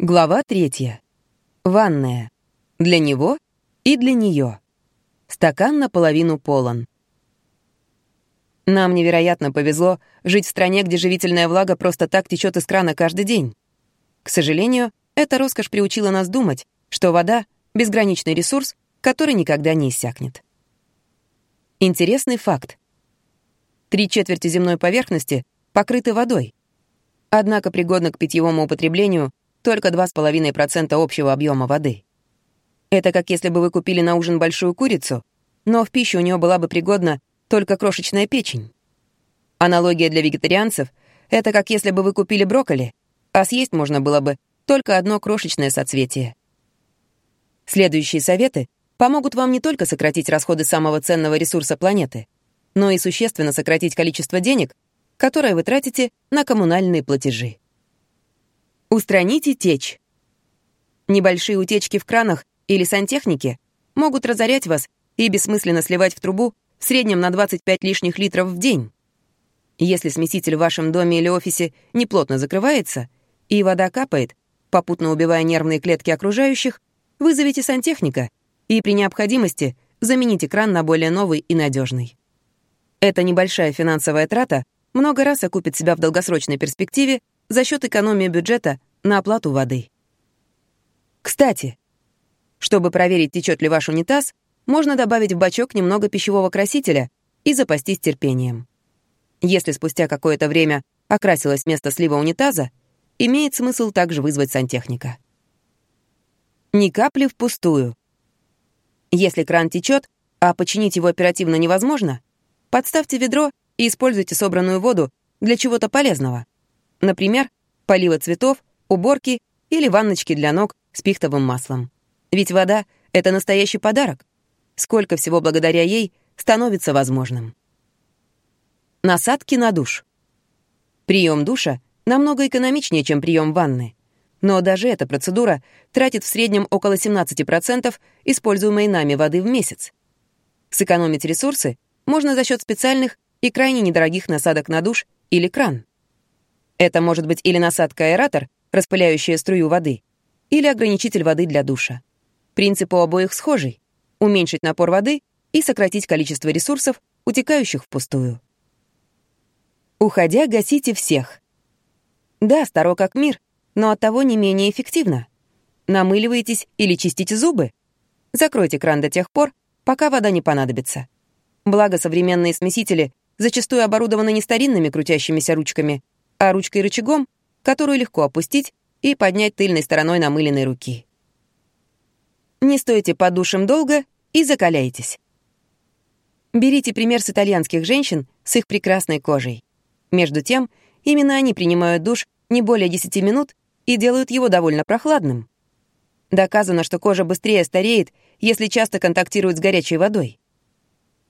Глава третья. Ванная. Для него и для нее. Стакан наполовину полон. Нам невероятно повезло жить в стране, где живительная влага просто так течет из крана каждый день. К сожалению, эта роскошь приучила нас думать, что вода — безграничный ресурс, который никогда не иссякнет. Интересный факт. Три четверти земной поверхности покрыты водой. Однако пригодны к питьевому употреблению только 2,5% общего объема воды. Это как если бы вы купили на ужин большую курицу, но в пищу у нее была бы пригодна только крошечная печень. Аналогия для вегетарианцев — это как если бы вы купили брокколи, а съесть можно было бы только одно крошечное соцветие. Следующие советы помогут вам не только сократить расходы самого ценного ресурса планеты, но и существенно сократить количество денег, которое вы тратите на коммунальные платежи. Устраните течь. Небольшие утечки в кранах или сантехнике могут разорять вас и бессмысленно сливать в трубу в среднем на 25 лишних литров в день. Если смеситель в вашем доме или офисе неплотно закрывается, и вода капает, попутно убивая нервные клетки окружающих, вызовите сантехника и при необходимости замените кран на более новый и надежный. Эта небольшая финансовая трата много раз окупит себя в долгосрочной перспективе за счет экономии бюджета на оплату воды. Кстати, чтобы проверить, течет ли ваш унитаз, можно добавить в бачок немного пищевого красителя и запастись терпением. Если спустя какое-то время окрасилось место слива унитаза, имеет смысл также вызвать сантехника. Ни капли впустую. Если кран течет, а починить его оперативно невозможно, подставьте ведро и используйте собранную воду для чего-то полезного. Например, полива цветов, уборки или ванночки для ног с пихтовым маслом. Ведь вода — это настоящий подарок. Сколько всего благодаря ей становится возможным. Насадки на душ. Прием душа намного экономичнее, чем прием ванны. Но даже эта процедура тратит в среднем около 17% используемой нами воды в месяц. Сэкономить ресурсы можно за счет специальных и крайне недорогих насадок на душ или кран. Это может быть или насадка-аэратор, распыляющая струю воды, или ограничитель воды для душа. Принцип у обоих схожий — уменьшить напор воды и сократить количество ресурсов, утекающих впустую. Уходя, гасите всех. Да, старо как мир, но оттого не менее эффективно. Намыливаетесь или чистите зубы? Закройте кран до тех пор, пока вода не понадобится. Благо, современные смесители зачастую оборудованы не старинными крутящимися ручками, а ручкой-рычагом, которую легко опустить и поднять тыльной стороной намыленной руки. Не стойте под душем долго и закаляйтесь. Берите пример с итальянских женщин с их прекрасной кожей. Между тем, именно они принимают душ не более 10 минут и делают его довольно прохладным. Доказано, что кожа быстрее стареет, если часто контактирует с горячей водой.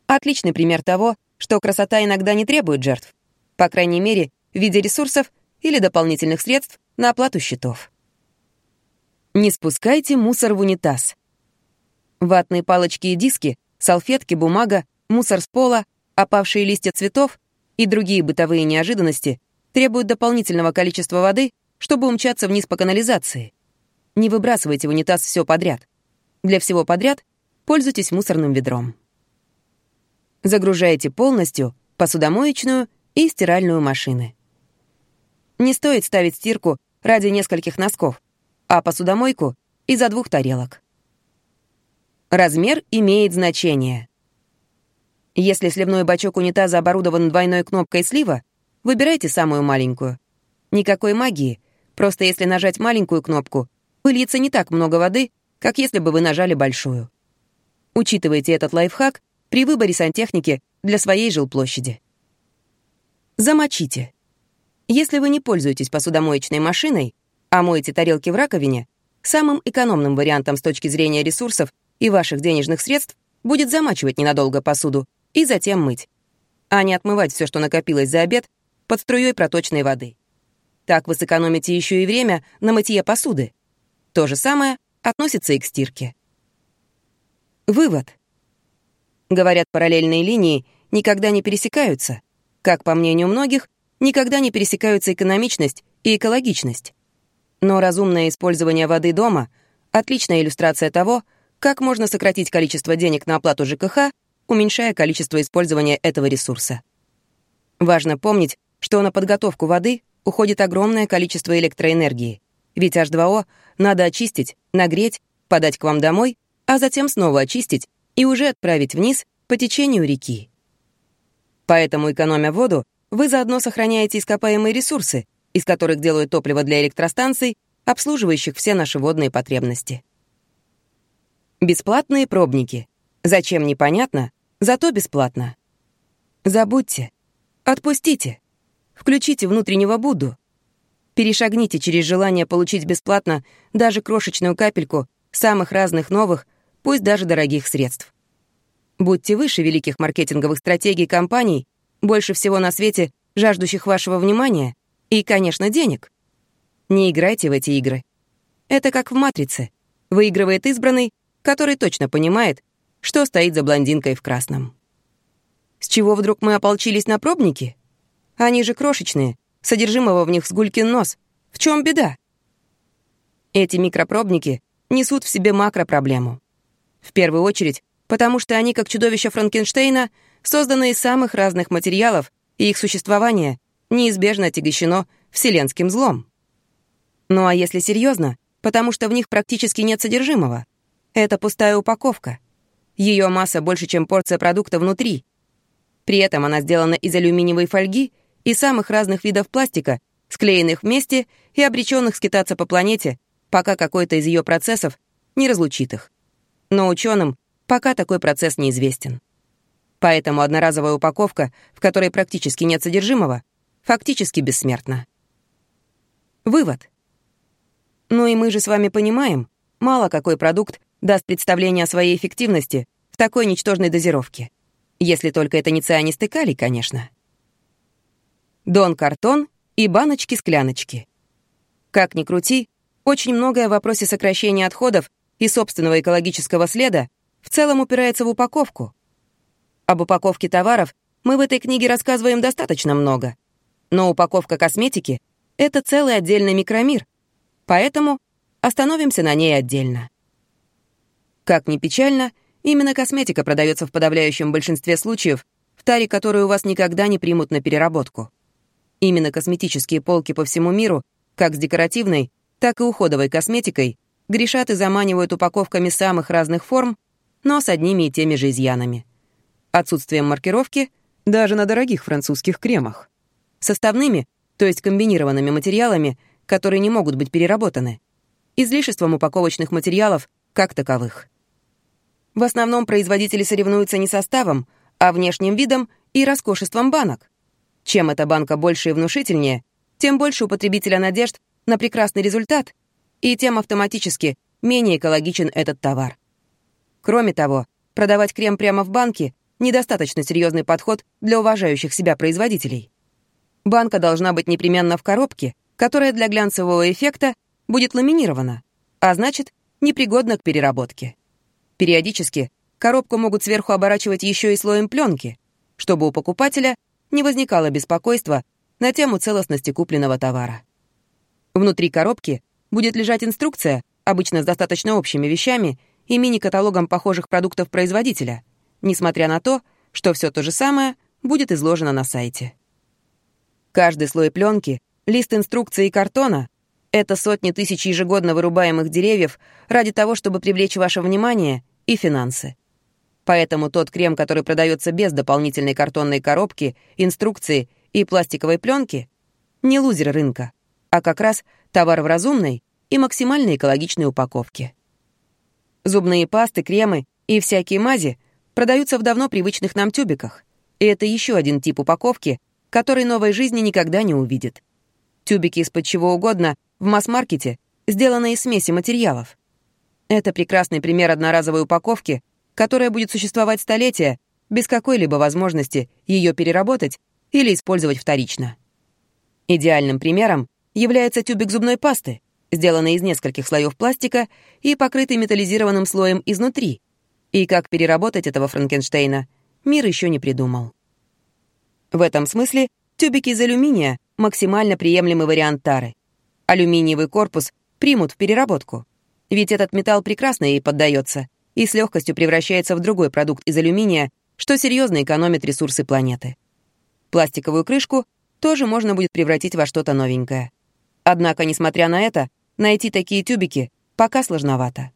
Отличный пример того, что красота иногда не требует жертв. По крайней мере, в виде ресурсов или дополнительных средств на оплату счетов. Не спускайте мусор в унитаз. Ватные палочки и диски, салфетки, бумага, мусор с пола, опавшие листья цветов и другие бытовые неожиданности требуют дополнительного количества воды, чтобы умчаться вниз по канализации. Не выбрасывайте в унитаз все подряд. Для всего подряд пользуйтесь мусорным ведром. Загружайте полностью посудомоечную и стиральную машины. Не стоит ставить стирку ради нескольких носков, а посудомойку — из-за двух тарелок. Размер имеет значение. Если сливной бачок унитаза оборудован двойной кнопкой слива, выбирайте самую маленькую. Никакой магии, просто если нажать маленькую кнопку, выльется не так много воды, как если бы вы нажали большую. Учитывайте этот лайфхак при выборе сантехники для своей жилплощади. Замочите. Если вы не пользуетесь посудомоечной машиной, а моете тарелки в раковине, самым экономным вариантом с точки зрения ресурсов и ваших денежных средств будет замачивать ненадолго посуду и затем мыть, а не отмывать все, что накопилось за обед, под струей проточной воды. Так вы сэкономите еще и время на мытье посуды. То же самое относится и к стирке. Вывод. Говорят, параллельные линии никогда не пересекаются. Как по мнению многих, никогда не пересекаются экономичность и экологичность. Но разумное использование воды дома — отличная иллюстрация того, как можно сократить количество денег на оплату ЖКХ, уменьшая количество использования этого ресурса. Важно помнить, что на подготовку воды уходит огромное количество электроэнергии, ведь H2O надо очистить, нагреть, подать к вам домой, а затем снова очистить и уже отправить вниз по течению реки. Поэтому, экономя воду, вы заодно сохраняете ископаемые ресурсы, из которых делают топливо для электростанций, обслуживающих все наши водные потребности. Бесплатные пробники. Зачем непонятно, зато бесплатно. Забудьте. Отпустите. Включите внутреннего Будду. Перешагните через желание получить бесплатно даже крошечную капельку самых разных новых, пусть даже дорогих средств. Будьте выше великих маркетинговых стратегий компаний, больше всего на свете жаждущих вашего внимания и, конечно, денег. Не играйте в эти игры. Это как в «Матрице». Выигрывает избранный, который точно понимает, что стоит за блондинкой в красном. С чего вдруг мы ополчились на пробники? Они же крошечные, содержимого в них сгулькин нос. В чем беда? Эти микропробники несут в себе макропроблему. В первую очередь, потому что они, как чудовища Франкенштейна, созданы из самых разных материалов, и их существование неизбежно отягощено вселенским злом. Ну а если серьезно, потому что в них практически нет содержимого. Это пустая упаковка. Ее масса больше, чем порция продукта внутри. При этом она сделана из алюминиевой фольги и самых разных видов пластика, склеенных вместе и обреченных скитаться по планете, пока какой-то из ее процессов не разлучит их. Но ученым пока такой процесс неизвестен. Поэтому одноразовая упаковка, в которой практически нет содержимого, фактически бессмертна. Вывод. Ну и мы же с вами понимаем, мало какой продукт даст представление о своей эффективности в такой ничтожной дозировке. Если только это не цианистый калий, конечно. Дон-картон и баночки-скляночки. Как ни крути, очень многое в вопросе сокращения отходов и собственного экологического следа в целом упирается в упаковку. Об упаковке товаров мы в этой книге рассказываем достаточно много. Но упаковка косметики — это целый отдельный микромир, поэтому остановимся на ней отдельно. Как ни печально, именно косметика продается в подавляющем большинстве случаев, в таре которой у вас никогда не примут на переработку. Именно косметические полки по всему миру, как с декоративной, так и уходовой косметикой, грешат и заманивают упаковками самых разных форм, но с одними и теми же изъянами. Отсутствием маркировки даже на дорогих французских кремах. Составными, то есть комбинированными материалами, которые не могут быть переработаны. Излишеством упаковочных материалов как таковых. В основном производители соревнуются не составом, а внешним видом и роскошеством банок. Чем эта банка больше и внушительнее, тем больше у потребителя надежд на прекрасный результат, и тем автоматически менее экологичен этот товар. Кроме того, продавать крем прямо в банке — недостаточно серьезный подход для уважающих себя производителей. Банка должна быть непременно в коробке, которая для глянцевого эффекта будет ламинирована, а значит, непригодна к переработке. Периодически коробку могут сверху оборачивать еще и слоем пленки, чтобы у покупателя не возникало беспокойства на тему целостности купленного товара. Внутри коробки будет лежать инструкция, обычно с достаточно общими вещами и мини-каталогом похожих продуктов производителя, несмотря на то, что все то же самое будет изложено на сайте. Каждый слой пленки, лист инструкции и картона это сотни тысяч ежегодно вырубаемых деревьев ради того, чтобы привлечь ваше внимание и финансы. Поэтому тот крем, который продается без дополнительной картонной коробки, инструкции и пластиковой пленки, не лузер рынка, а как раз товар в разумной и максимально экологичной упаковке. Зубные пасты, кремы и всякие мази продаются в давно привычных нам тюбиках, и это еще один тип упаковки, который новой жизни никогда не увидит. Тюбики из-под чего угодно в масс-маркете сделаны из смеси материалов. Это прекрасный пример одноразовой упаковки, которая будет существовать столетия без какой-либо возможности ее переработать или использовать вторично. Идеальным примером является тюбик зубной пасты, сделанный из нескольких слоев пластика и покрытый металлизированным слоем изнутри. И как переработать этого Франкенштейна, мир еще не придумал. В этом смысле тюбики из алюминия — максимально приемлемый вариант тары. алюминиевый корпус примут в переработку. Ведь этот металл прекрасно ей поддается и с легкостью превращается в другой продукт из алюминия, что серьезно экономит ресурсы планеты. Пластиковую крышку тоже можно будет превратить во что-то новенькое. Однако, несмотря на это, найти такие тюбики пока сложновато.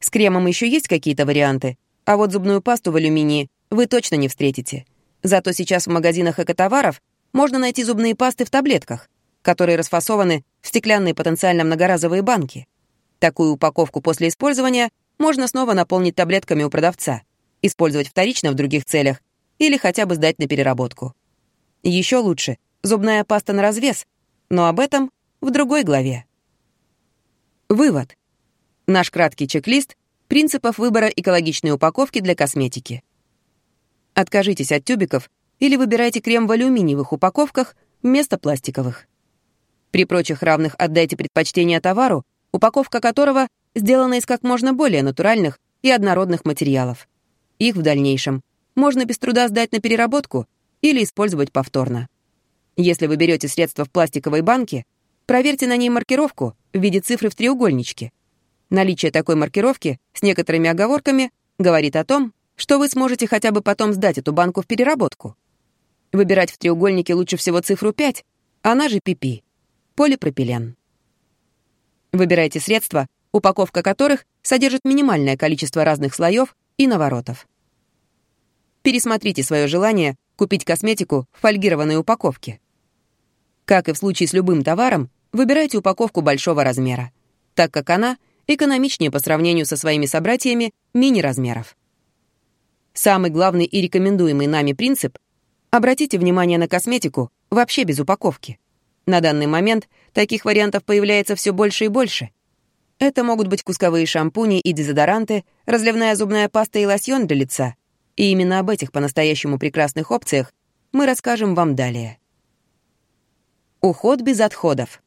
С кремом еще есть какие-то варианты, а вот зубную пасту в алюминии вы точно не встретите. Зато сейчас в магазинах экотоваров можно найти зубные пасты в таблетках, которые расфасованы в стеклянные потенциально многоразовые банки. Такую упаковку после использования можно снова наполнить таблетками у продавца, использовать вторично в других целях или хотя бы сдать на переработку. Еще лучше — зубная паста на развес, но об этом в другой главе. Вывод. Наш краткий чек-лист принципов выбора экологичной упаковки для косметики. Откажитесь от тюбиков или выбирайте крем в алюминиевых упаковках вместо пластиковых. При прочих равных отдайте предпочтение товару, упаковка которого сделана из как можно более натуральных и однородных материалов. Их в дальнейшем можно без труда сдать на переработку или использовать повторно. Если вы берете средства в пластиковой банке, проверьте на ней маркировку в виде цифры в треугольничке. Наличие такой маркировки с некоторыми оговорками говорит о том, что вы сможете хотя бы потом сдать эту банку в переработку. Выбирать в треугольнике лучше всего цифру 5, она же PP полипропилен. Выбирайте средства, упаковка которых содержит минимальное количество разных слоев и наворотов. Пересмотрите свое желание купить косметику в фольгированной упаковке. Как и в случае с любым товаром, выбирайте упаковку большого размера, так как она экономичнее по сравнению со своими собратьями мини-размеров. Самый главный и рекомендуемый нами принцип — обратите внимание на косметику вообще без упаковки. На данный момент таких вариантов появляется все больше и больше. Это могут быть кусковые шампуни и дезодоранты, разливная зубная паста и лосьон для лица. И именно об этих по-настоящему прекрасных опциях мы расскажем вам далее. Уход без отходов.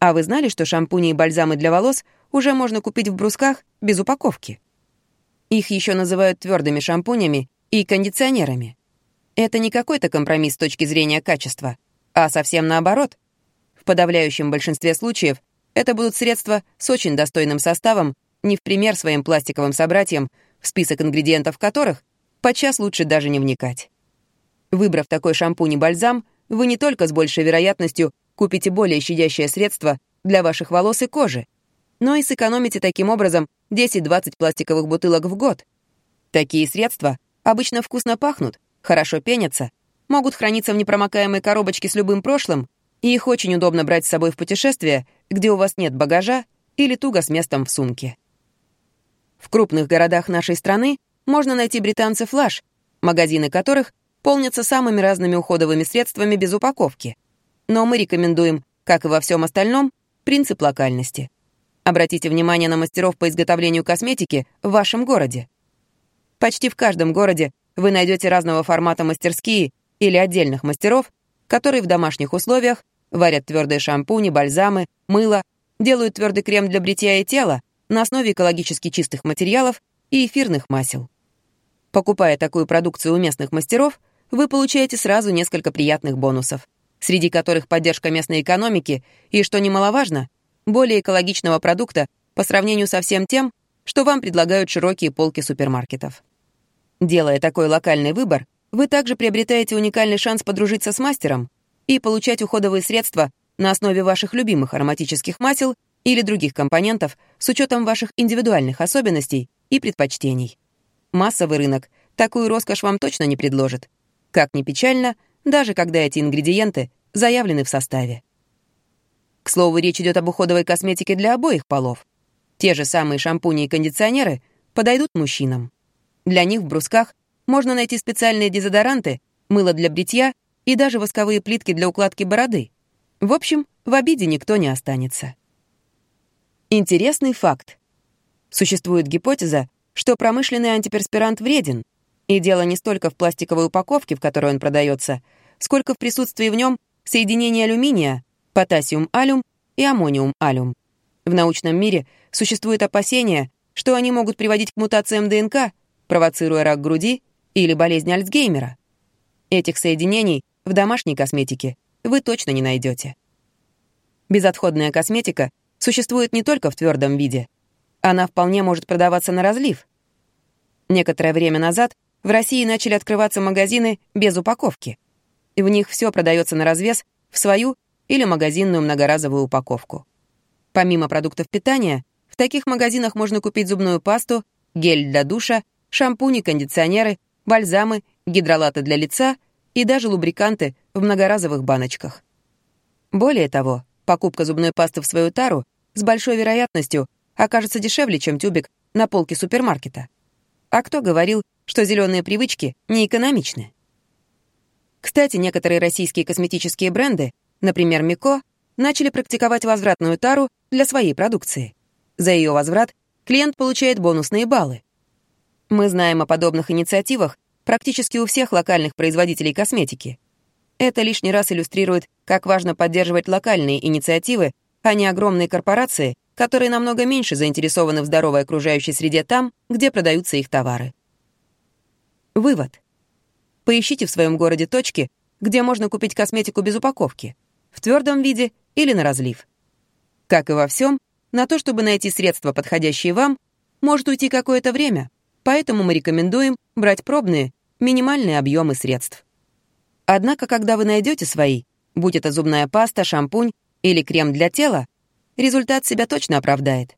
А вы знали, что шампуни и бальзамы для волос уже можно купить в брусках без упаковки? Их еще называют твердыми шампунями и кондиционерами. Это не какой-то компромисс с точки зрения качества — а совсем наоборот. В подавляющем большинстве случаев это будут средства с очень достойным составом, не в пример своим пластиковым собратьям, в список ингредиентов которых подчас лучше даже не вникать. Выбрав такой шампунь и бальзам, вы не только с большей вероятностью купите более щадящее средство для ваших волос и кожи, но и сэкономите таким образом 10-20 пластиковых бутылок в год. Такие средства обычно вкусно пахнут, хорошо пенятся могут храниться в непромокаемой коробочке с любым прошлым, и их очень удобно брать с собой в путешествие, где у вас нет багажа или туго с местом в сумке. В крупных городах нашей страны можно найти британцы «Флаш», магазины которых полнятся самыми разными уходовыми средствами без упаковки. Но мы рекомендуем, как и во всем остальном, принцип локальности. Обратите внимание на мастеров по изготовлению косметики в вашем городе. Почти в каждом городе вы найдете разного формата мастерские или отдельных мастеров, которые в домашних условиях варят твердые шампуни, бальзамы, мыло, делают твердый крем для бритья и тела на основе экологически чистых материалов и эфирных масел. Покупая такую продукцию у местных мастеров, вы получаете сразу несколько приятных бонусов, среди которых поддержка местной экономики и, что немаловажно, более экологичного продукта по сравнению со всем тем, что вам предлагают широкие полки супермаркетов. Делая такой локальный выбор, вы также приобретаете уникальный шанс подружиться с мастером и получать уходовые средства на основе ваших любимых ароматических масел или других компонентов с учетом ваших индивидуальных особенностей и предпочтений. Массовый рынок такую роскошь вам точно не предложит. Как ни печально, даже когда эти ингредиенты заявлены в составе. К слову, речь идет об уходовой косметике для обоих полов. Те же самые шампуни и кондиционеры подойдут мужчинам. Для них в брусках можно найти специальные дезодоранты, мыло для бритья и даже восковые плитки для укладки бороды. В общем, в обиде никто не останется. Интересный факт. Существует гипотеза, что промышленный антиперспирант вреден, и дело не столько в пластиковой упаковке, в которой он продается, сколько в присутствии в нем соединения алюминия, потассиум-алюм и аммониум-алюм. В научном мире существует опасение, что они могут приводить к мутациям ДНК, провоцируя рак груди или болезнь Альцгеймера. Этих соединений в домашней косметике вы точно не найдете. Безотходная косметика существует не только в твердом виде. Она вполне может продаваться на разлив. Некоторое время назад в России начали открываться магазины без упаковки. В них все продается на развес в свою или магазинную многоразовую упаковку. Помимо продуктов питания, в таких магазинах можно купить зубную пасту, гель для душа, шампуни, кондиционеры, бальзамы, гидролаты для лица и даже лубриканты в многоразовых баночках. Более того, покупка зубной пасты в свою тару с большой вероятностью окажется дешевле, чем тюбик на полке супермаркета. А кто говорил, что зеленые привычки не экономичны? Кстати, некоторые российские косметические бренды, например, Мико, начали практиковать возвратную тару для своей продукции. За ее возврат клиент получает бонусные баллы. Мы знаем о подобных инициативах практически у всех локальных производителей косметики. Это лишний раз иллюстрирует, как важно поддерживать локальные инициативы, а не огромные корпорации, которые намного меньше заинтересованы в здоровой окружающей среде там, где продаются их товары. Вывод. Поищите в своем городе точки, где можно купить косметику без упаковки, в твердом виде или на разлив. Как и во всем, на то, чтобы найти средства, подходящие вам, может уйти какое-то время, поэтому мы рекомендуем брать пробные, минимальные объемы средств. Однако, когда вы найдете свои, будь это зубная паста, шампунь или крем для тела, результат себя точно оправдает.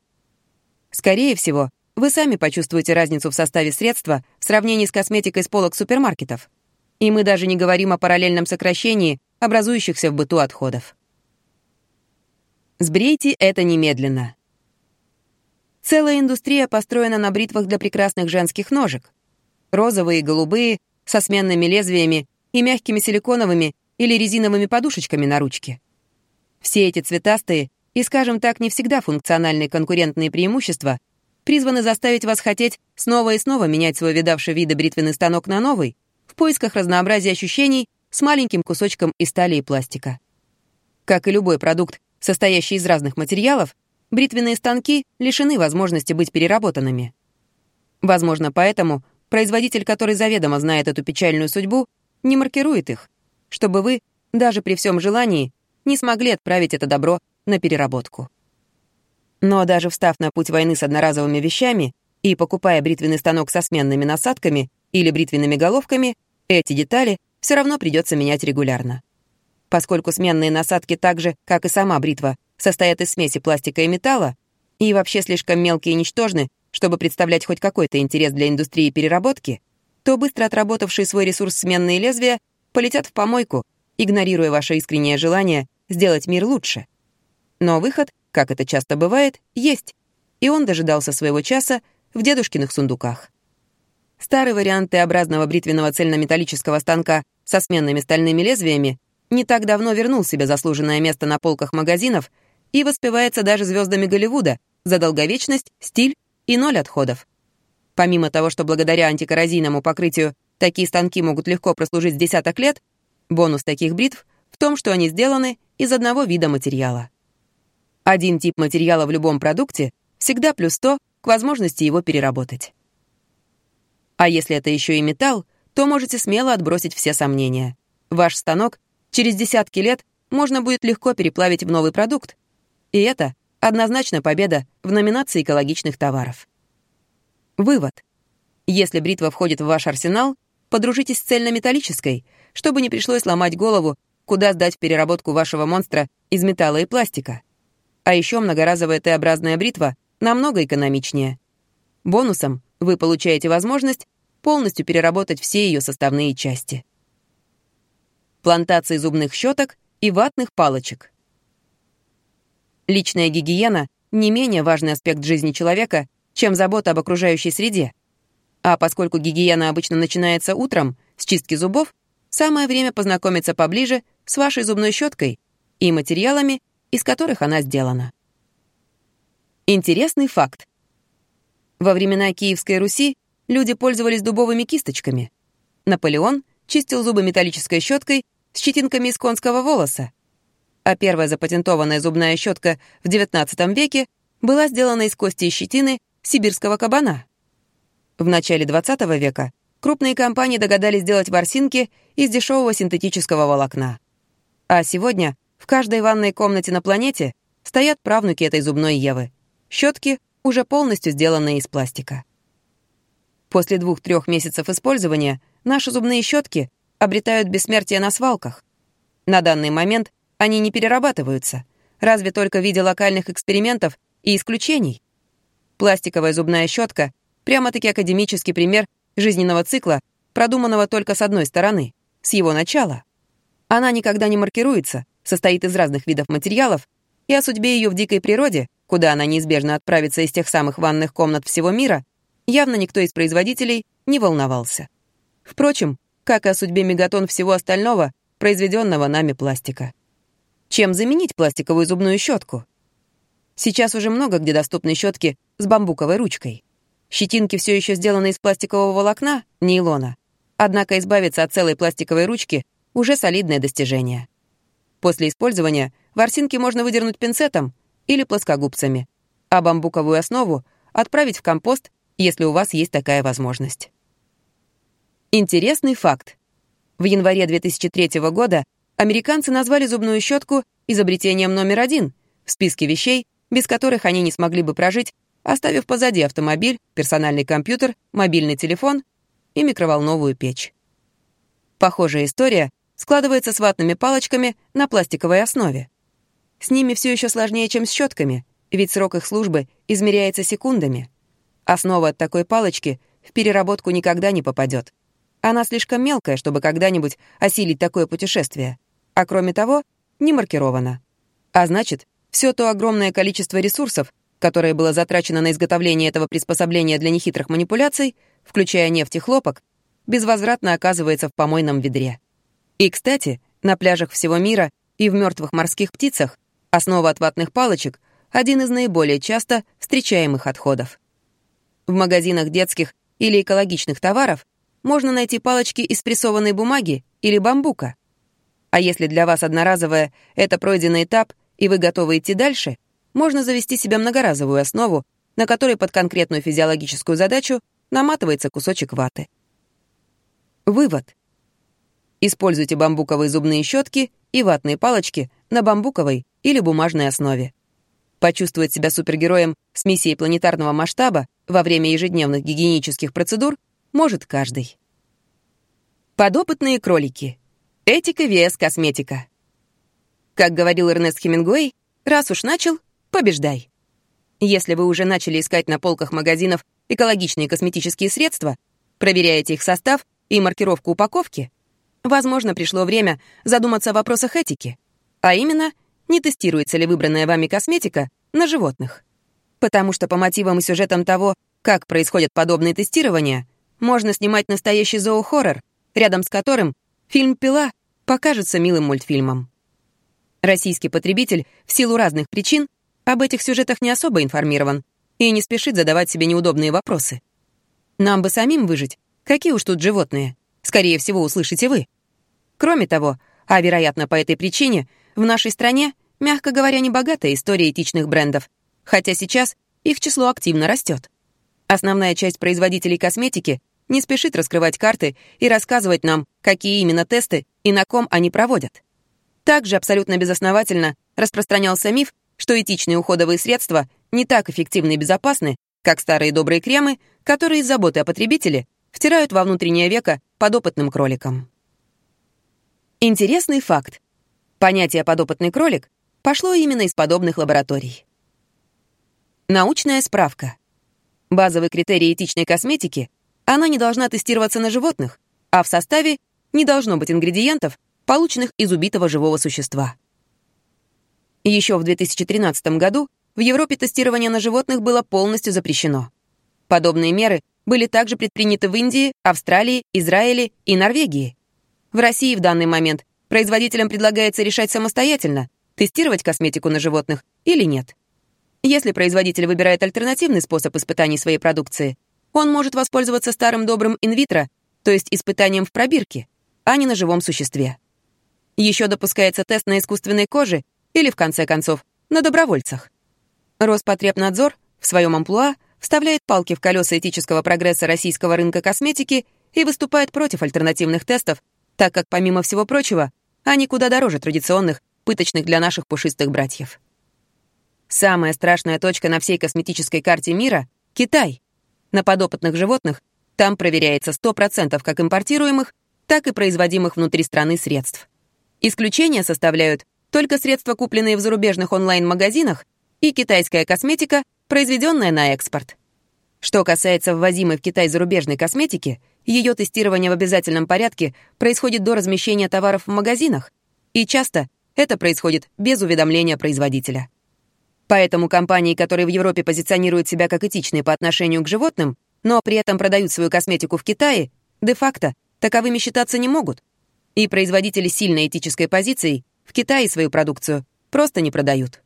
Скорее всего, вы сами почувствуете разницу в составе средства в сравнении с косметикой с полок супермаркетов. И мы даже не говорим о параллельном сокращении образующихся в быту отходов. Сбрейте это немедленно. Целая индустрия построена на бритвах для прекрасных женских ножек. Розовые и голубые, со сменными лезвиями и мягкими силиконовыми или резиновыми подушечками на ручке. Все эти цветастые и, скажем так, не всегда функциональные конкурентные преимущества призваны заставить вас хотеть снова и снова менять свой видавший виды бритвенный станок на новый в поисках разнообразия ощущений с маленьким кусочком из стали и пластика. Как и любой продукт, состоящий из разных материалов, бритвенные станки лишены возможности быть переработанными. Возможно, поэтому производитель, который заведомо знает эту печальную судьбу, не маркирует их, чтобы вы, даже при всем желании, не смогли отправить это добро на переработку. Но даже встав на путь войны с одноразовыми вещами и покупая бритвенный станок со сменными насадками или бритвенными головками, эти детали все равно придется менять регулярно. Поскольку сменные насадки так же, как и сама бритва, состоят из смеси пластика и металла, и вообще слишком мелкие и ничтожны, чтобы представлять хоть какой-то интерес для индустрии переработки, то быстро отработавшие свой ресурс сменные лезвия полетят в помойку, игнорируя ваше искреннее желание сделать мир лучше. Но выход, как это часто бывает, есть, и он дожидался своего часа в дедушкиных сундуках. Старый вариант Т-образного бритвенного цельнометаллического станка со сменными стальными лезвиями не так давно вернул себе заслуженное место на полках магазинов и воспевается даже звездами Голливуда за долговечность, стиль и ноль отходов. Помимо того, что благодаря антикоррозийному покрытию такие станки могут легко прослужить десяток лет, бонус таких бритв в том, что они сделаны из одного вида материала. Один тип материала в любом продукте всегда плюс 100 к возможности его переработать. А если это еще и металл, то можете смело отбросить все сомнения. Ваш станок через десятки лет можно будет легко переплавить в новый продукт. И это однозначно победа в номинации экологичных товаров. Вывод. Если бритва входит в ваш арсенал, подружитесь с цельнометаллической, чтобы не пришлось ломать голову, куда сдать в переработку вашего монстра из металла и пластика. А еще многоразовая Т-образная бритва намного экономичнее. Бонусом вы получаете возможность полностью переработать все ее составные части плантации зубных щеток и ватных палочек. Личная гигиена — не менее важный аспект жизни человека, чем забота об окружающей среде. А поскольку гигиена обычно начинается утром, с чистки зубов, самое время познакомиться поближе с вашей зубной щеткой и материалами, из которых она сделана. Интересный факт. Во времена Киевской Руси люди пользовались дубовыми кисточками. Наполеон чистил зубы металлической щеткой с щетинками из конского волоса. А первая запатентованная зубная щетка в XIX веке была сделана из кости и щетины сибирского кабана. В начале XX века крупные компании догадались сделать ворсинки из дешевого синтетического волокна. А сегодня в каждой ванной комнате на планете стоят правнуки этой зубной Евы. Щетки, уже полностью сделанные из пластика. После двух-трех месяцев использования наши зубные щетки обретают бессмертие на свалках. На данный момент они не перерабатываются, разве только в виде локальных экспериментов и исключений. Пластиковая зубная щетка — прямо-таки академический пример жизненного цикла, продуманного только с одной стороны, с его начала. Она никогда не маркируется, состоит из разных видов материалов, и о судьбе ее в дикой природе, куда она неизбежно отправится из тех самых ванных комнат всего мира, явно никто из производителей не волновался. Впрочем, как и о судьбе мегатон всего остального, произведенного нами пластика. Чем заменить пластиковую зубную щетку? Сейчас уже много где доступны щетки с бамбуковой ручкой. Щетинки все еще сделаны из пластикового волокна, нейлона. Однако избавиться от целой пластиковой ручки — уже солидное достижение. После использования ворсинки можно выдернуть пинцетом или плоскогубцами, а бамбуковую основу отправить в компост, если у вас есть такая возможность. Интересный факт. В январе 2003 года американцы назвали зубную щетку изобретением номер один в списке вещей, без которых они не смогли бы прожить, оставив позади автомобиль, персональный компьютер, мобильный телефон и микроволновую печь. Похожая история складывается с ватными палочками на пластиковой основе. С ними все еще сложнее, чем с щетками, ведь срок их службы измеряется секундами. Основа от такой палочки в переработку никогда не попадет. Она слишком мелкая, чтобы когда-нибудь осилить такое путешествие. А кроме того, не маркирована. А значит, все то огромное количество ресурсов, которое было затрачено на изготовление этого приспособления для нехитрых манипуляций, включая нефть и хлопок, безвозвратно оказывается в помойном ведре. И, кстати, на пляжах всего мира и в мертвых морских птицах основа от ватных палочек — один из наиболее часто встречаемых отходов. В магазинах детских или экологичных товаров можно найти палочки из прессованной бумаги или бамбука. А если для вас одноразовая — это пройденный этап, и вы готовы идти дальше, можно завести себе многоразовую основу, на которой под конкретную физиологическую задачу наматывается кусочек ваты. Вывод. Используйте бамбуковые зубные щетки и ватные палочки на бамбуковой или бумажной основе. Почувствовать себя супергероем с миссией планетарного масштаба во время ежедневных гигиенических процедур может каждый. Подопытные кролики. Этика vs косметика. Как говорил Эрнест Хемингуэй, раз уж начал, побеждай. Если вы уже начали искать на полках магазинов экологичные косметические средства, проверяете их состав и маркировку упаковки, Возможно, пришло время задуматься о вопросах этики. А именно, не тестируется ли выбранная вами косметика на животных. Потому что по мотивам и сюжетам того, как происходят подобные тестирования, можно снимать настоящий зоохоррор, рядом с которым фильм «Пила» покажется милым мультфильмом. Российский потребитель в силу разных причин об этих сюжетах не особо информирован и не спешит задавать себе неудобные вопросы. Нам бы самим выжить. Какие уж тут животные? Скорее всего, услышите вы. Кроме того, а вероятно по этой причине, в нашей стране, мягко говоря, не богатая история этичных брендов, хотя сейчас их число активно растет. Основная часть производителей косметики не спешит раскрывать карты и рассказывать нам, какие именно тесты и на ком они проводят. Также абсолютно безосновательно распространялся миф, что этичные уходовые средства не так эффективны и безопасны, как старые добрые кремы, которые из заботы о потребителе втирают во внутреннее веко подопытным кроликам. Интересный факт. Понятие «подопытный кролик» пошло именно из подобных лабораторий. Научная справка. Базовый критерий этичной косметики — она не должна тестироваться на животных, а в составе не должно быть ингредиентов, полученных из убитого живого существа. Еще в 2013 году в Европе тестирование на животных было полностью запрещено. Подобные меры были также предприняты в Индии, Австралии, Израиле и Норвегии. В России в данный момент производителям предлагается решать самостоятельно, тестировать косметику на животных или нет. Если производитель выбирает альтернативный способ испытаний своей продукции, он может воспользоваться старым добрым инвитро, то есть испытанием в пробирке, а не на живом существе. Еще допускается тест на искусственной коже или, в конце концов, на добровольцах. Роспотребнадзор в своем амплуа вставляет палки в колеса этического прогресса российского рынка косметики и выступает против альтернативных тестов так как, помимо всего прочего, они куда дороже традиционных пыточных для наших пушистых братьев. Самая страшная точка на всей косметической карте мира — Китай. На подопытных животных там проверяется 100% как импортируемых, так и производимых внутри страны средств. Исключения составляют только средства, купленные в зарубежных онлайн-магазинах, и китайская косметика, произведенная на экспорт. Что касается ввозимой в Китай зарубежной косметики, ее тестирование в обязательном порядке происходит до размещения товаров в магазинах, и часто это происходит без уведомления производителя. Поэтому компании, которые в Европе позиционируют себя как этичные по отношению к животным, но при этом продают свою косметику в Китае, де-факто таковыми считаться не могут. И производители сильной этической позиции в Китае свою продукцию просто не продают.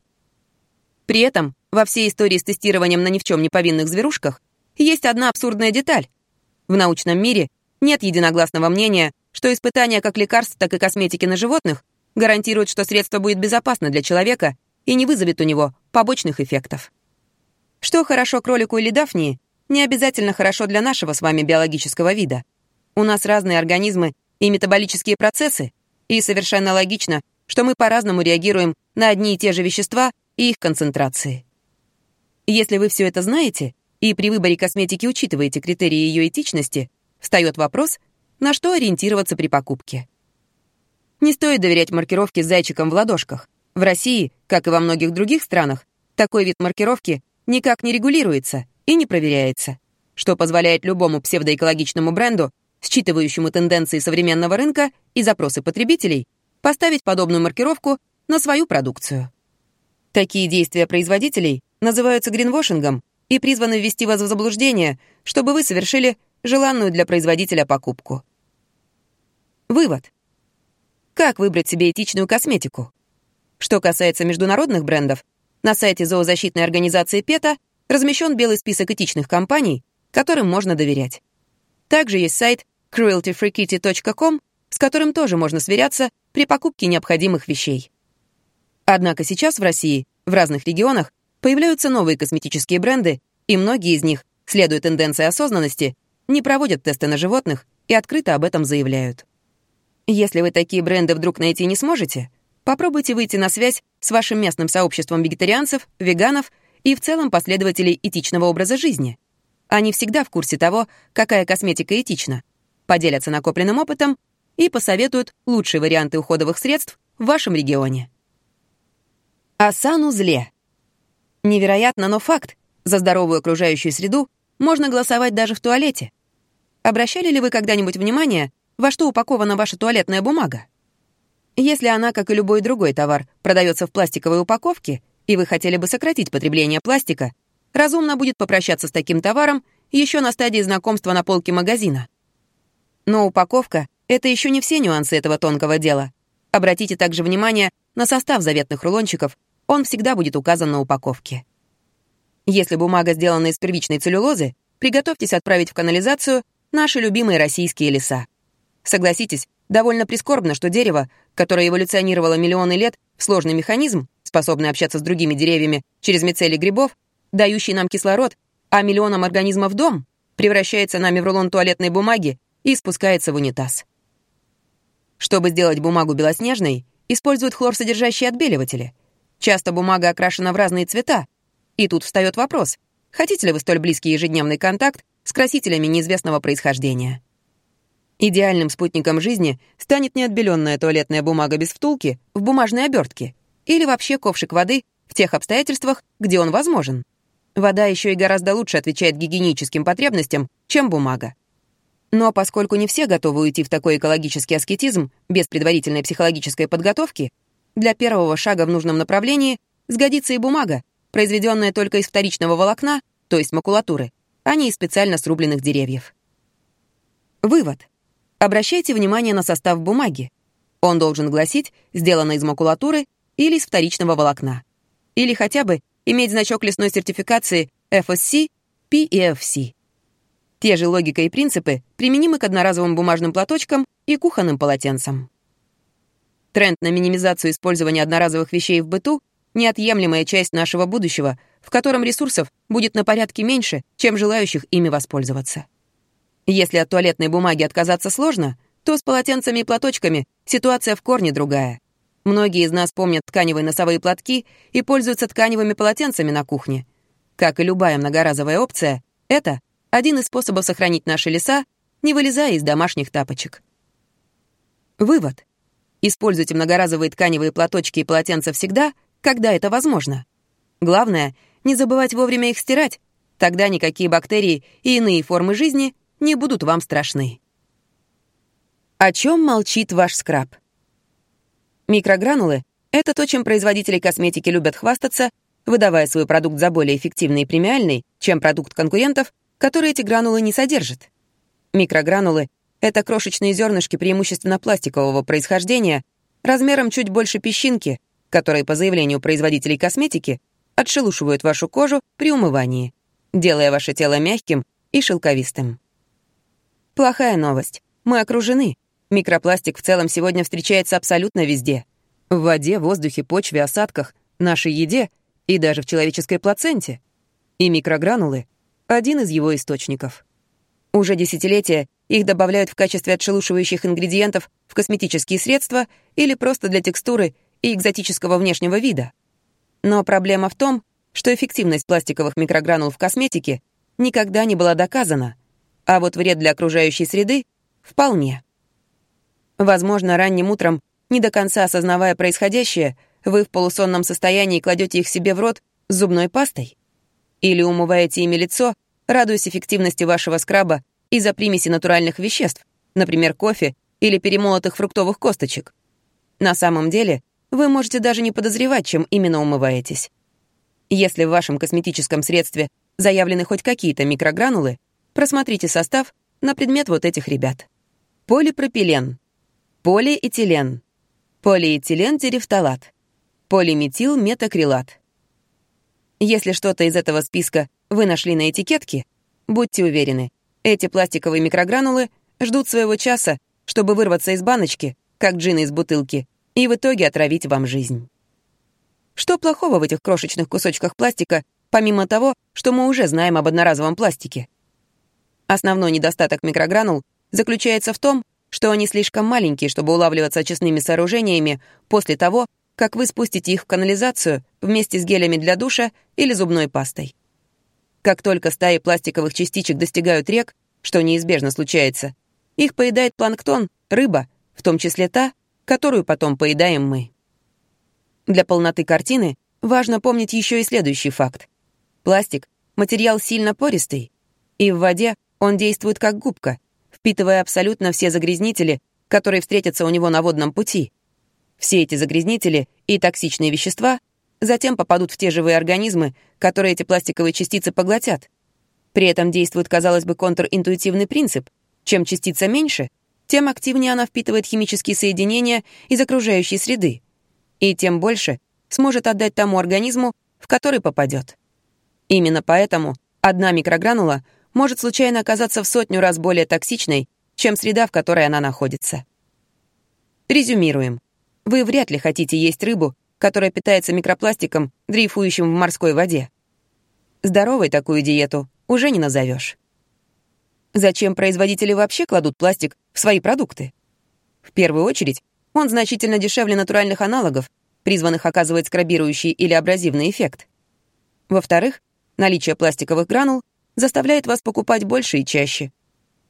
При этом во всей истории с тестированием на ни в чем не повинных зверушках есть одна абсурдная деталь. В научном мире нет единогласного мнения, что испытания как лекарств, так и косметики на животных гарантируют, что средство будет безопасно для человека и не вызовет у него побочных эффектов. Что хорошо кролику или дафнии, не обязательно хорошо для нашего с вами биологического вида. У нас разные организмы и метаболические процессы, и совершенно логично, что мы по-разному реагируем на одни и те же вещества и их концентрации. Если вы все это знаете и при выборе косметики учитываете критерии ее этичности, встает вопрос, на что ориентироваться при покупке. Не стоит доверять маркировке с зайчиком в ладошках. В России, как и во многих других странах, такой вид маркировки никак не регулируется и не проверяется, что позволяет любому псевдоэкологичному бренду, считывающему тенденции современного рынка и запросы потребителей, поставить подобную маркировку на свою продукцию. Такие действия производителей называются гринвошингом и призваны ввести вас в заблуждение, чтобы вы совершили желанную для производителя покупку. Вывод. Как выбрать себе этичную косметику? Что касается международных брендов, на сайте зоозащитной организации ПЕТА размещен белый список этичных компаний, которым можно доверять. Также есть сайт crueltyfreekitty.com, с которым тоже можно сверяться при покупке необходимых вещей. Однако сейчас в России, в разных регионах, появляются новые косметические бренды, и многие из них, следуя тенденции осознанности, не проводят тесты на животных и открыто об этом заявляют. Если вы такие бренды вдруг найти не сможете, попробуйте выйти на связь с вашим местным сообществом вегетарианцев, веганов и в целом последователей этичного образа жизни. Они всегда в курсе того, какая косметика этична, поделятся накопленным опытом и посоветуют лучшие варианты уходовых средств в вашем регионе. О санузле. Невероятно, но факт. За здоровую окружающую среду можно голосовать даже в туалете. Обращали ли вы когда-нибудь внимание, во что упакована ваша туалетная бумага? Если она, как и любой другой товар, продается в пластиковой упаковке, и вы хотели бы сократить потребление пластика, разумно будет попрощаться с таким товаром еще на стадии знакомства на полке магазина. Но упаковка — это еще не все нюансы этого тонкого дела. Обратите также внимание на состав заветных рулончиков, он всегда будет указан на упаковке. Если бумага сделана из первичной целлюлозы, приготовьтесь отправить в канализацию наши любимые российские леса. Согласитесь, довольно прискорбно, что дерево, которое эволюционировало миллионы лет в сложный механизм, способный общаться с другими деревьями через мицелий грибов, дающий нам кислород, а миллионам организмов дом, превращается нами в рулон туалетной бумаги и спускается в унитаз. Чтобы сделать бумагу белоснежной, используют хлорсодержащие отбеливатели. Часто бумага окрашена в разные цвета. И тут встает вопрос, хотите ли вы столь близкий ежедневный контакт с красителями неизвестного происхождения? Идеальным спутником жизни станет неотбеленная туалетная бумага без втулки в бумажной обертке или вообще ковшик воды в тех обстоятельствах, где он возможен. Вода еще и гораздо лучше отвечает гигиеническим потребностям, чем бумага. Но поскольку не все готовы уйти в такой экологический аскетизм без предварительной психологической подготовки, для первого шага в нужном направлении сгодится и бумага, произведенная только из вторичного волокна, то есть макулатуры, а не из специально срубленных деревьев. Вывод. Обращайте внимание на состав бумаги. Он должен гласить «сделано из макулатуры» или из вторичного волокна. Или хотя бы иметь значок лесной сертификации FSC, P и FC. Те же логика и принципы применимы к одноразовым бумажным платочкам и кухонным полотенцам. Тренд на минимизацию использования одноразовых вещей в быту — неотъемлемая часть нашего будущего, в котором ресурсов будет на порядке меньше, чем желающих ими воспользоваться. Если от туалетной бумаги отказаться сложно, то с полотенцами и платочками ситуация в корне другая. Многие из нас помнят тканевые носовые платки и пользуются тканевыми полотенцами на кухне. Как и любая многоразовая опция, это один из способов сохранить наши леса, не вылезая из домашних тапочек. Вывод. Используйте многоразовые тканевые платочки и полотенца всегда, когда это возможно. Главное, не забывать вовремя их стирать, тогда никакие бактерии и иные формы жизни не будут вам страшны. О чем молчит ваш скраб? Микрогранулы — это то, чем производители косметики любят хвастаться, выдавая свой продукт за более эффективный и премиальный, чем продукт конкурентов, который эти гранулы не содержит. Микрогранулы — это крошечные зернышки преимущественно пластикового происхождения, размером чуть больше песчинки, которые, по заявлению производителей косметики, отшелушивают вашу кожу при умывании, делая ваше тело мягким и шелковистым. Плохая новость. Мы окружены — Микропластик в целом сегодня встречается абсолютно везде. В воде, воздухе, почве, осадках, нашей еде и даже в человеческой плаценте. И микрогранулы — один из его источников. Уже десятилетия их добавляют в качестве отшелушивающих ингредиентов в косметические средства или просто для текстуры и экзотического внешнего вида. Но проблема в том, что эффективность пластиковых микрогранул в косметике никогда не была доказана, а вот вред для окружающей среды — вполне. Возможно, ранним утром, не до конца осознавая происходящее, вы в полусонном состоянии кладете их себе в рот зубной пастой. Или умываете ими лицо, радуясь эффективности вашего скраба из-за примеси натуральных веществ, например, кофе или перемолотых фруктовых косточек. На самом деле, вы можете даже не подозревать, чем именно умываетесь. Если в вашем косметическом средстве заявлены хоть какие-то микрогранулы, просмотрите состав на предмет вот этих ребят. Полипропилен полиэтилен, полиэтилен-терефталат, полиметил-метакрилат. Если что-то из этого списка вы нашли на этикетке, будьте уверены, эти пластиковые микрогранулы ждут своего часа, чтобы вырваться из баночки, как джины из бутылки, и в итоге отравить вам жизнь. Что плохого в этих крошечных кусочках пластика, помимо того, что мы уже знаем об одноразовом пластике? Основной недостаток микрогранул заключается в том, что они слишком маленькие, чтобы улавливаться очистными сооружениями после того, как вы спустите их в канализацию вместе с гелями для душа или зубной пастой. Как только стаи пластиковых частичек достигают рек, что неизбежно случается, их поедает планктон, рыба, в том числе та, которую потом поедаем мы. Для полноты картины важно помнить еще и следующий факт. Пластик — материал сильно пористый, и в воде он действует как губка — впитывая абсолютно все загрязнители, которые встретятся у него на водном пути. Все эти загрязнители и токсичные вещества затем попадут в те живые организмы, которые эти пластиковые частицы поглотят. При этом действует, казалось бы, контринтуитивный принцип. Чем частица меньше, тем активнее она впитывает химические соединения из окружающей среды, и тем больше сможет отдать тому организму, в который попадет. Именно поэтому одна микрогранула — может случайно оказаться в сотню раз более токсичной, чем среда, в которой она находится. Резюмируем. Вы вряд ли хотите есть рыбу, которая питается микропластиком, дрейфующим в морской воде. Здоровой такую диету уже не назовешь. Зачем производители вообще кладут пластик в свои продукты? В первую очередь, он значительно дешевле натуральных аналогов, призванных оказывать скрабирующий или абразивный эффект. Во-вторых, наличие пластиковых гранул заставляет вас покупать больше и чаще.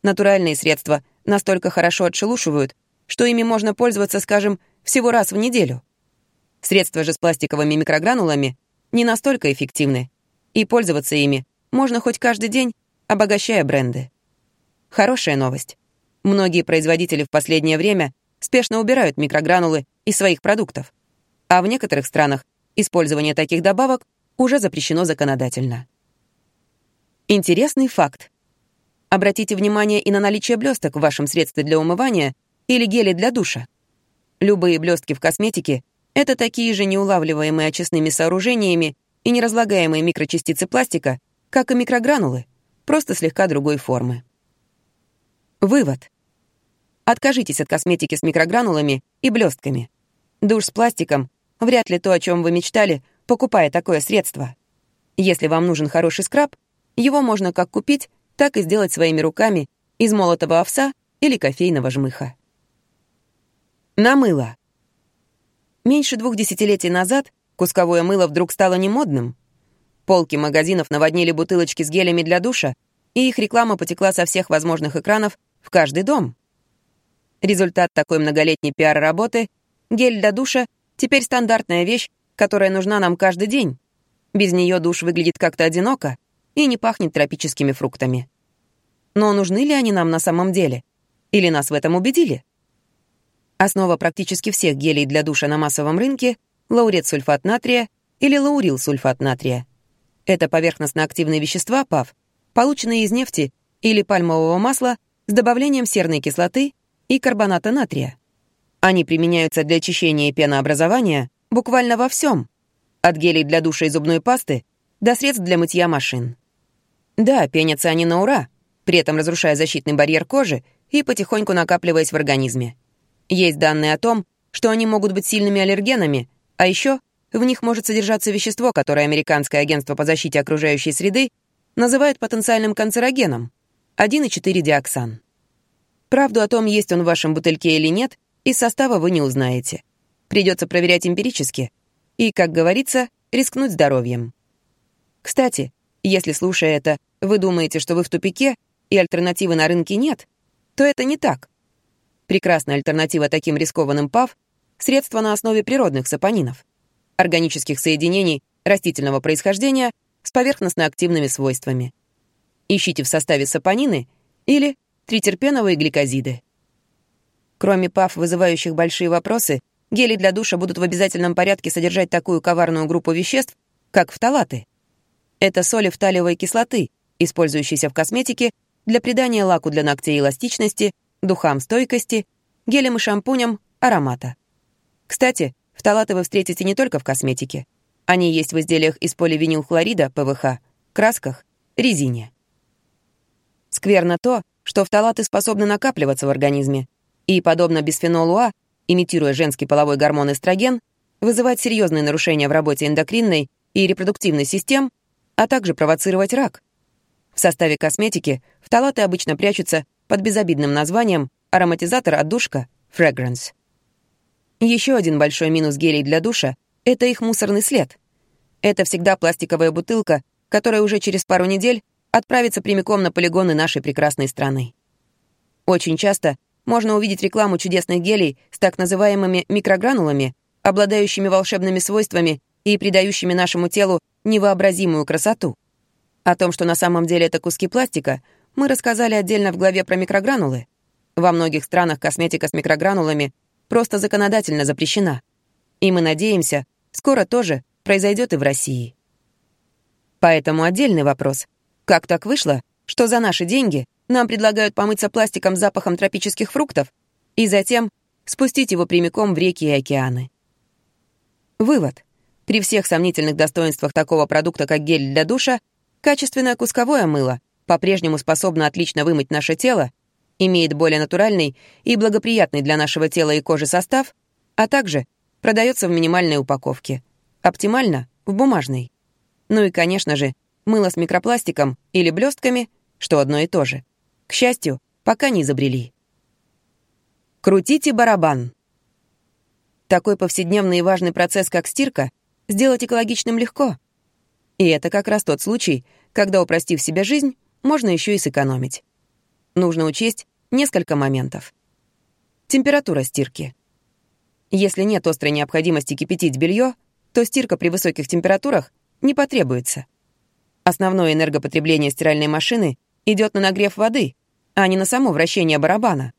Натуральные средства настолько хорошо отшелушивают, что ими можно пользоваться, скажем, всего раз в неделю. Средства же с пластиковыми микрогранулами не настолько эффективны, и пользоваться ими можно хоть каждый день, обогащая бренды. Хорошая новость. Многие производители в последнее время спешно убирают микрогранулы из своих продуктов, а в некоторых странах использование таких добавок уже запрещено законодательно. Интересный факт. Обратите внимание и на наличие блесток в вашем средстве для умывания или геле для душа. Любые блестки в косметике — это такие же неулавливаемые очистными сооружениями и неразлагаемые микрочастицы пластика, как и микрогранулы, просто слегка другой формы. Вывод. Откажитесь от косметики с микрогранулами и блестками. Душ с пластиком — вряд ли то, о чем вы мечтали, покупая такое средство. Если вам нужен хороший скраб — его можно как купить, так и сделать своими руками из молотого овса или кофейного жмыха. На мыло. Меньше двух десятилетий назад кусковое мыло вдруг стало немодным. Полки магазинов наводнили бутылочки с гелями для душа, и их реклама потекла со всех возможных экранов в каждый дом. Результат такой многолетней пиар-работы — гель для душа — теперь стандартная вещь, которая нужна нам каждый день. Без нее душ выглядит как-то одиноко и не пахнет тропическими фруктами. Но нужны ли они нам на самом деле? Или нас в этом убедили? Основа практически всех гелей для душа на массовом рынке — лаурет-сульфат натрия или лаурил-сульфат натрия. Это поверхностно-активные вещества, ПАВ, полученные из нефти или пальмового масла с добавлением серной кислоты и карбоната натрия. Они применяются для очищения и пенообразования буквально во всем, от гелей для душа и зубной пасты до средств для мытья машин. Да, пенятся они на ура, при этом разрушая защитный барьер кожи и потихоньку накапливаясь в организме. Есть данные о том, что они могут быть сильными аллергенами, а еще в них может содержаться вещество, которое Американское агентство по защите окружающей среды называет потенциальным канцерогеном — 1,4-диоксан. Правду о том, есть он в вашем бутыльке или нет, из состава вы не узнаете. Придется проверять эмпирически и, как говорится, рискнуть здоровьем. Кстати, если, слушая это, вы думаете, что вы в тупике и альтернативы на рынке нет, то это не так. Прекрасная альтернатива таким рискованным ПАВ — средства на основе природных сапонинов, органических соединений растительного происхождения с поверхностно-активными свойствами. Ищите в составе сапонины или тритерпеновые гликозиды. Кроме ПАВ, вызывающих большие вопросы, гели для душа будут в обязательном порядке содержать такую коварную группу веществ, как фталаты. Это соли фталиевой кислоты, использующиеся в косметике для придания лаку для ногтей эластичности духам стойкости, гелем и шампуням аромата. Кстати, фталаты вы встретите не только в косметике. Они есть в изделиях из поливинилхлорида, ПВХ, красках, резине. Скверно то, что фталаты способны накапливаться в организме и, подобно бисфенолу А, имитируя женский половой гормон эстроген, вызывать серьезные нарушения в работе эндокринной и репродуктивной систем, а также провоцировать рак. В составе косметики фталаты обычно прячутся под безобидным названием «ароматизатор от душка» Fragrance. Еще один большой минус гелей для душа — это их мусорный след. Это всегда пластиковая бутылка, которая уже через пару недель отправится прямиком на полигоны нашей прекрасной страны. Очень часто можно увидеть рекламу чудесных гелей с так называемыми микрогранулами, обладающими волшебными свойствами и придающими нашему телу невообразимую красоту. О том, что на самом деле это куски пластика — мы рассказали отдельно в главе про микрогранулы. Во многих странах косметика с микрогранулами просто законодательно запрещена. И мы надеемся, скоро тоже произойдет и в России. Поэтому отдельный вопрос. Как так вышло, что за наши деньги нам предлагают помыться пластиком с запахом тропических фруктов и затем спустить его прямиком в реки и океаны? Вывод. При всех сомнительных достоинствах такого продукта, как гель для душа, качественное кусковое мыло по-прежнему способна отлично вымыть наше тело, имеет более натуральный и благоприятный для нашего тела и кожи состав, а также продается в минимальной упаковке. Оптимально — в бумажной. Ну и, конечно же, мыло с микропластиком или блестками, что одно и то же. К счастью, пока не изобрели. Крутите барабан. Такой повседневный и важный процесс, как стирка, сделать экологичным легко. И это как раз тот случай, когда, упростив себе жизнь, можно еще и сэкономить. Нужно учесть несколько моментов. Температура стирки. Если нет острой необходимости кипятить белье, то стирка при высоких температурах не потребуется. Основное энергопотребление стиральной машины идет на нагрев воды, а не на само вращение барабана.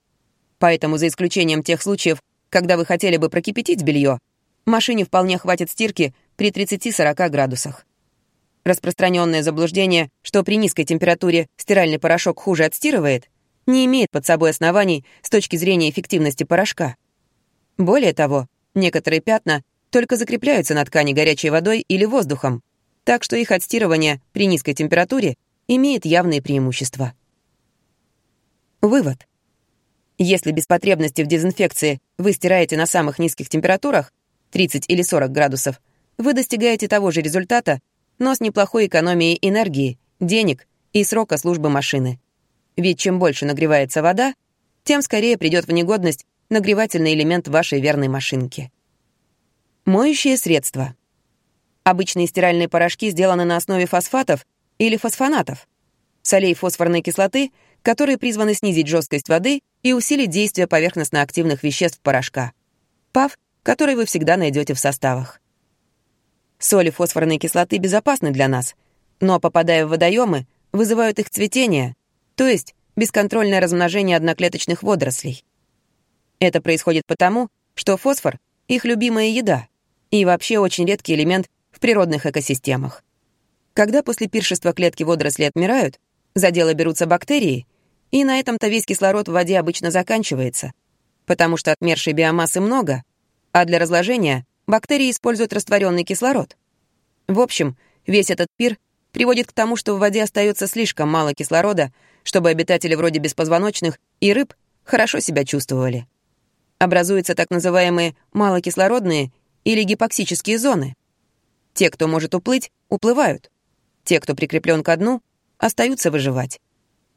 Поэтому, за исключением тех случаев, когда вы хотели бы прокипятить белье, машине вполне хватит стирки при 30-40 градусах. Распространенное заблуждение, что при низкой температуре стиральный порошок хуже отстирывает, не имеет под собой оснований с точки зрения эффективности порошка. Более того, некоторые пятна только закрепляются на ткани горячей водой или воздухом, так что их отстирывание при низкой температуре имеет явные преимущества. Вывод. Если без потребности в дезинфекции вы стираете на самых низких температурах, 30 или 40 градусов, вы достигаете того же результата, но с неплохой экономией энергии, денег и срока службы машины. Ведь чем больше нагревается вода, тем скорее придет в негодность нагревательный элемент вашей верной машинки. Моющие средства. Обычные стиральные порошки сделаны на основе фосфатов или фосфонатов, солей фосфорной кислоты, которые призваны снизить жесткость воды и усилить действие поверхностно-активных веществ порошка. ПАВ, который вы всегда найдете в составах. Соли фосфорной кислоты безопасны для нас, но, попадая в водоемы, вызывают их цветение, то есть бесконтрольное размножение одноклеточных водорослей. Это происходит потому, что фосфор — их любимая еда и вообще очень редкий элемент в природных экосистемах. Когда после пиршества клетки водорослей отмирают, за дело берутся бактерии, и на этом-то весь кислород в воде обычно заканчивается, потому что отмершей биомассы много, а для разложения бактерии используют растворенный кислород. В общем, весь этот пир приводит к тому, что в воде остается слишком мало кислорода, чтобы обитатели вроде беспозвоночных и рыб хорошо себя чувствовали. Образуются так называемые малокислородные или гипоксические зоны. Те, кто может уплыть, уплывают. Те, кто прикреплен ко дну, остаются выживать.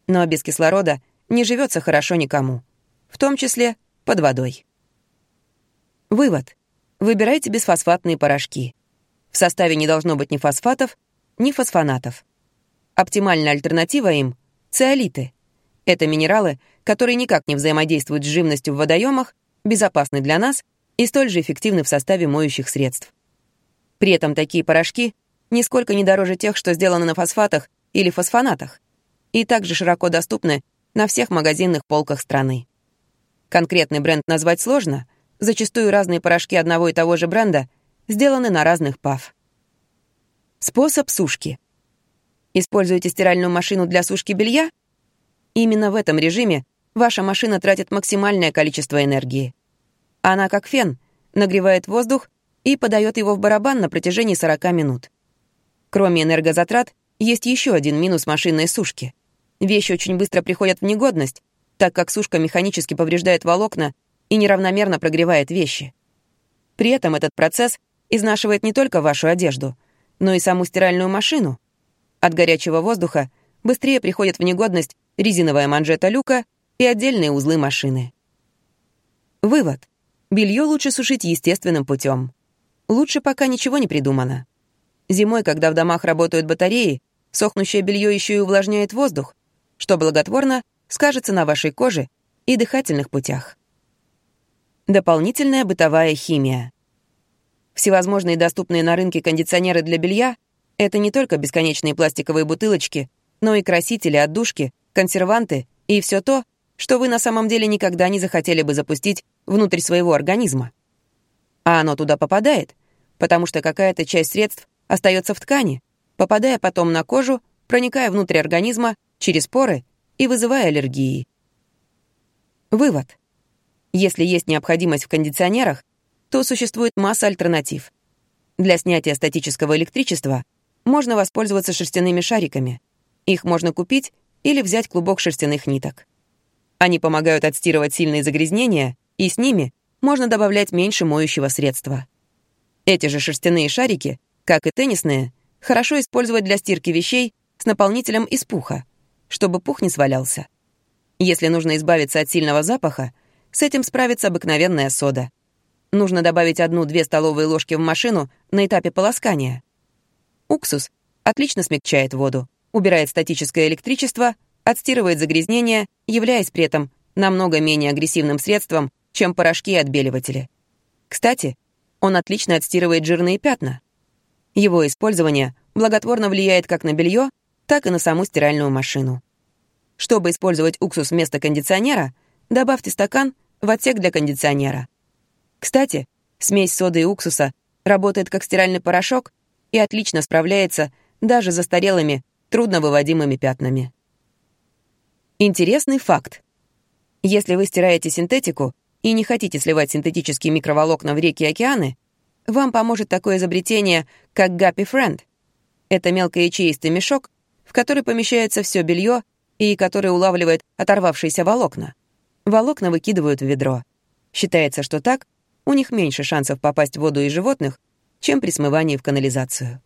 Но без кислорода не живется хорошо никому, в том числе под водой. Вывод. Выбирайте бесфосфатные порошки. В составе не должно быть ни фосфатов, ни фосфонатов. Оптимальная альтернатива им — циолиты. Это минералы, которые никак не взаимодействуют с живностью в водоемах, безопасны для нас и столь же эффективны в составе моющих средств. При этом такие порошки нисколько не дороже тех, что сделаны на фосфатах или фосфонатах, и также широко доступны на всех магазинных полках страны. Конкретный бренд назвать сложно, зачастую разные порошки одного и того же бренда сделаны на разных ПАВ. Способ сушки. Используете стиральную машину для сушки белья? Именно в этом режиме ваша машина тратит максимальное количество энергии. Она, как фен, нагревает воздух и подает его в барабан на протяжении 40 минут. Кроме энергозатрат, есть еще один минус машинной сушки. Вещи очень быстро приходят в негодность, так как сушка механически повреждает волокна и неравномерно прогревает вещи. При этом этот процесс изнашивает не только вашу одежду, но и саму стиральную машину. От горячего воздуха быстрее приходит в негодность резиновая манжета люка и отдельные узлы машины. Вывод. Белье лучше сушить естественным путем. Лучше пока ничего не придумано. Зимой, когда в домах работают батареи, сохнущее белье еще и увлажняет воздух, что благотворно скажется на вашей коже и дыхательных путях. Дополнительная бытовая химия. Всевозможные доступные на рынке кондиционеры для белья — это не только бесконечные пластиковые бутылочки, но и красители, отдушки, консерванты и все то, что вы на самом деле никогда не захотели бы запустить внутрь своего организма. А оно туда попадает, потому что какая-то часть средств остается в ткани, попадая потом на кожу, проникая внутрь организма через поры и вызывая аллергии. Вывод. Если есть необходимость в кондиционерах, то существует масса альтернатив. Для снятия статического электричества можно воспользоваться шерстяными шариками. Их можно купить или взять клубок шерстяных ниток. Они помогают отстирывать сильные загрязнения, и с ними можно добавлять меньше моющего средства. Эти же шерстяные шарики, как и теннисные, хорошо использовать для стирки вещей с наполнителем из пуха, чтобы пух не свалялся. Если нужно избавиться от сильного запаха, с этим справится обыкновенная сода. Нужно добавить одну-две столовые ложки в машину на этапе полоскания. Уксус отлично смягчает воду, убирает статическое электричество, отстирывает загрязнения, являясь при этом намного менее агрессивным средством, чем порошки и отбеливатели. Кстати, он отлично отстирывает жирные пятна. Его использование благотворно влияет как на белье, так и на саму стиральную машину. Чтобы использовать уксус вместо кондиционера, добавьте стакан в отсек для кондиционера. Кстати, смесь соды и уксуса работает как стиральный порошок и отлично справляется даже с застарелыми, трудновыводимыми пятнами. Интересный факт. Если вы стираете синтетику и не хотите сливать синтетические микроволокна в реки и океаны, вам поможет такое изобретение, как Guppy Friend. Это мелкоячеистый мешок, в который помещается все белье и который улавливает оторвавшиеся волокна. Волокна выкидывают в ведро. Считается, что так у них меньше шансов попасть в воду и животных, чем при смывании в канализацию.